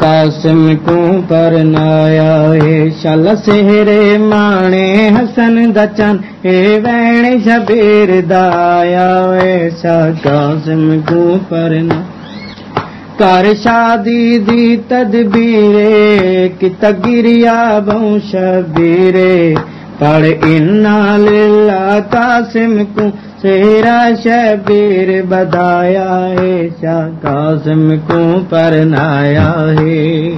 قاسم کو پرنایا ہے شل سہرے مانے حسن دچن اے وین شبیر دایا ایسا قاسم کو پرنا کر شادی دی تدبیرے کی تگریا بوں شبیرے پڑ انا قاسم کو سیرا شبیر بدایا ہے شاہ قاسم کو پرنایا ہے۔